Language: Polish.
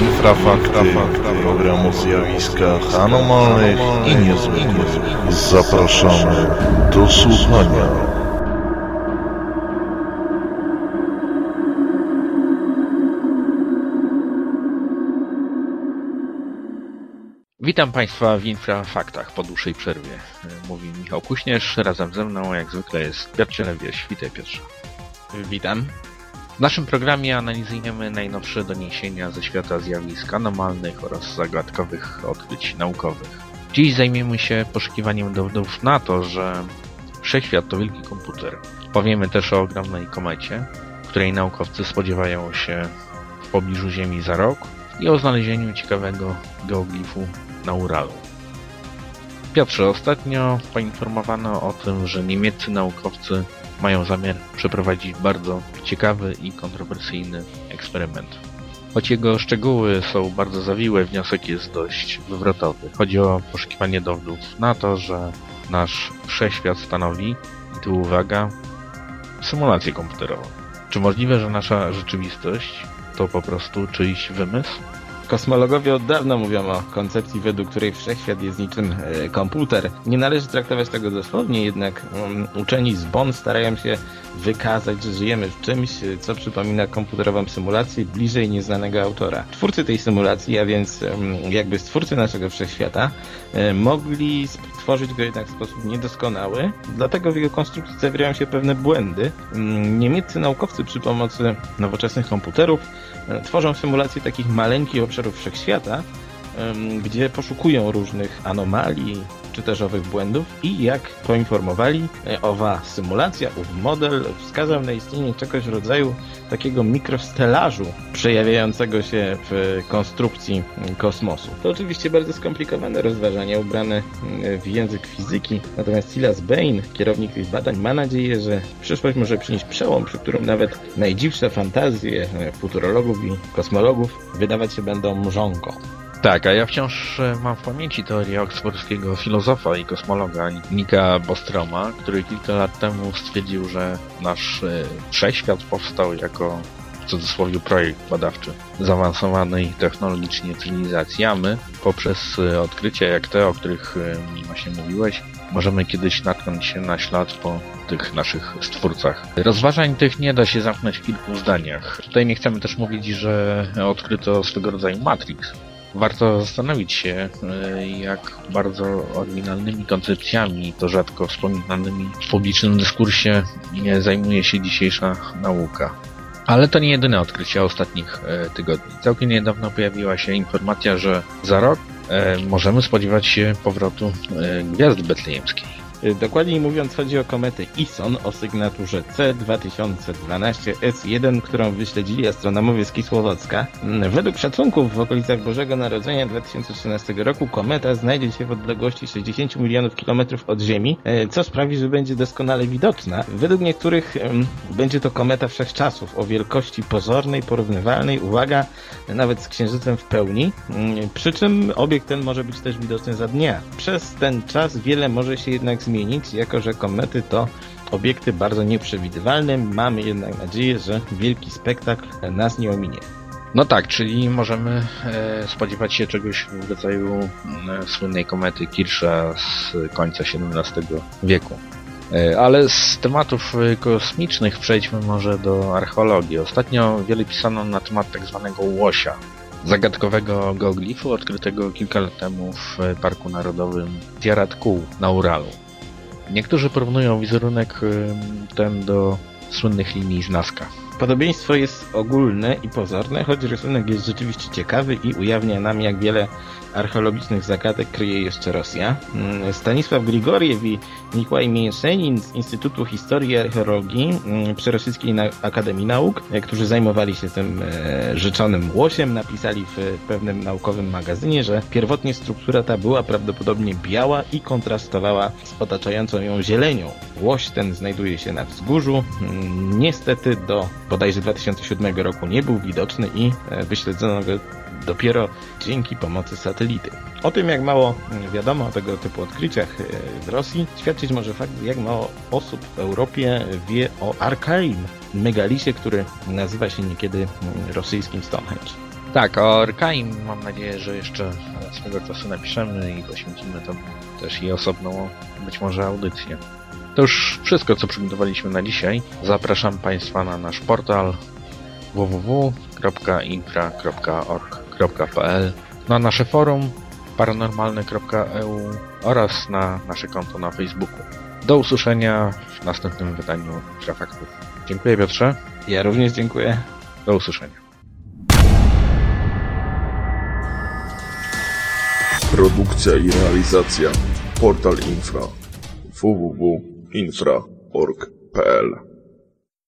Infrafakty, program o zjawiskach anomalnych i niezwykłych. Zapraszamy do słuchania. Witam Państwa w Infrafaktach po dłuższej przerwie. Mówi Michał Kuśnierz, razem ze mną jak zwykle jest Piotr Cielewieś. Witaj Piotrze. Witam. W naszym programie analizujemy najnowsze doniesienia ze świata zjawisk anomalnych oraz zagadkowych odkryć naukowych. Dziś zajmiemy się poszukiwaniem dowodów na to, że wszechświat to wielki komputer. Powiemy też o ogromnej komecie, której naukowcy spodziewają się w pobliżu Ziemi za rok i o znalezieniu ciekawego geoglifu na Uralu. Piotrze, ostatnio poinformowano o tym, że niemieccy naukowcy mają zamiar przeprowadzić bardzo ciekawy i kontrowersyjny eksperyment. Choć jego szczegóły są bardzo zawiłe, wniosek jest dość wywrotowy. Chodzi o poszukiwanie dowodów na to, że nasz wszechświat stanowi, i tu uwaga, symulację komputerową. Czy możliwe, że nasza rzeczywistość to po prostu czyjś wymysł? Kosmologowie od dawna mówią o koncepcji, według której wszechświat jest niczym e, komputer. Nie należy traktować tego dosłownie, jednak um, uczeni z Bonn starają się wykazać, że żyjemy w czymś, co przypomina komputerową symulację bliżej nieznanego autora. Twórcy tej symulacji, a więc um, jakby stwórcy naszego wszechświata, e, mogli stworzyć go jednak w sposób niedoskonały, dlatego w jego konstrukcji zawierają się pewne błędy. Um, niemieccy naukowcy przy pomocy nowoczesnych komputerów e, tworzą symulację takich maleńkich obszarów wszechświata, gdzie poszukują różnych anomalii czy też owych błędów i jak poinformowali, e, owa symulacja, ów model wskazał na istnienie czegoś w rodzaju takiego mikrostelażu przejawiającego się w konstrukcji kosmosu. To oczywiście bardzo skomplikowane rozważania ubrane w język fizyki, natomiast Silas Bain, kierownik tych badań, ma nadzieję, że przyszłość może przynieść przełom, przy którym nawet najdziwsze fantazje e, futurologów i kosmologów wydawać się będą mrzonką. Tak, a ja wciąż e, mam w pamięci teorię oksfordzkiego filozofa i kosmologa Nika Bostroma, który kilka lat temu stwierdził, że nasz e, wszechświat powstał jako w cudzysłowie projekt badawczy zaawansowanej technologicznie cywilizacji, a my poprzez e, odkrycia jak te, o których właśnie mówiłeś, możemy kiedyś natknąć się na ślad po tych naszych stwórcach. Rozważań tych nie da się zamknąć w kilku zdaniach. Tutaj nie chcemy też mówić, że odkryto swego rodzaju Matrix, Warto zastanowić się, e, jak bardzo oryginalnymi koncepcjami, to rzadko wspominanymi w publicznym dyskursie, zajmuje się dzisiejsza nauka. Ale to nie jedyne odkrycie ostatnich e, tygodni. Całkiem niedawno pojawiła się informacja, że za rok e, możemy spodziewać się powrotu gwiazdy betlejemskiej. Y, dokładniej mówiąc chodzi o kometę Ison o sygnaturze C2012S1, którą wyśledzili astronomowie z Kisłowocka. Mm, według szacunków w okolicach Bożego Narodzenia 2013 roku kometa znajdzie się w odległości 60 milionów kilometrów od Ziemi, y, co sprawi, że będzie doskonale widoczna. Według niektórych będzie to kometa wszechczasów o wielkości pozornej, porównywalnej, uwaga, nawet z Księżycem w pełni, przy czym obiekt ten może być też widoczny za dnia. Przez ten czas wiele może się jednak zmienić zmienić, jako że komety to obiekty bardzo nieprzewidywalne. Mamy jednak nadzieję, że wielki spektakl nas nie ominie. No tak, czyli możemy e, spodziewać się czegoś w rodzaju e, słynnej komety Kirscha z końca XVII wieku. E, ale z tematów kosmicznych przejdźmy może do archeologii. Ostatnio wiele pisano na temat tak zwanego łosia, zagadkowego geoglifu odkrytego kilka lat temu w Parku Narodowym Tiarat Kół na Uralu. Niektórzy porównują wizerunek ten do słynnych linii z Nazca. Podobieństwo jest ogólne i pozorne, choć rysunek jest rzeczywiście ciekawy i ujawnia nam, jak wiele archeologicznych zagadek kryje jeszcze Rosja. Mm, Stanisław Grigoriew i Nikłaj Mięszenin z Instytutu Historii i Archeologii mm, przy Rosyjskiej Akademii Nauk, e, którzy zajmowali się tym e, rzeczonym łosiem, napisali w pewnym naukowym magazynie, że pierwotnie struktura ta była prawdopodobnie biała i kontrastowała z otaczającą ją zielenią. Łoś ten znajduje się na wzgórzu. Mm, niestety do bodajże 2007 roku nie był widoczny i e, wyśledzono go dopiero dzięki pomocy satelity. O tym, jak mało wiadomo o tego typu odkryciach e, w Rosji, świadczyć może fakt, jak mało osób w Europie wie o Arkaim, megalisie, który nazywa się niekiedy rosyjskim Stonehenge. Tak, o Orkaim mam nadzieję, że jeszcze swego czasu napiszemy i poświęcimy to też i osobną, być może audycję. To już wszystko, co przygotowaliśmy na dzisiaj. Zapraszam Państwa na nasz portal www.infra.org.pl na nasze forum paranormalne.eu oraz na nasze konto na Facebooku. Do usłyszenia w następnym wydaniu Infrafaktów. Dziękuję Piotrze. Ja również dziękuję. Do usłyszenia. Produkcja i realizacja Portal Infra www.infra.org.pl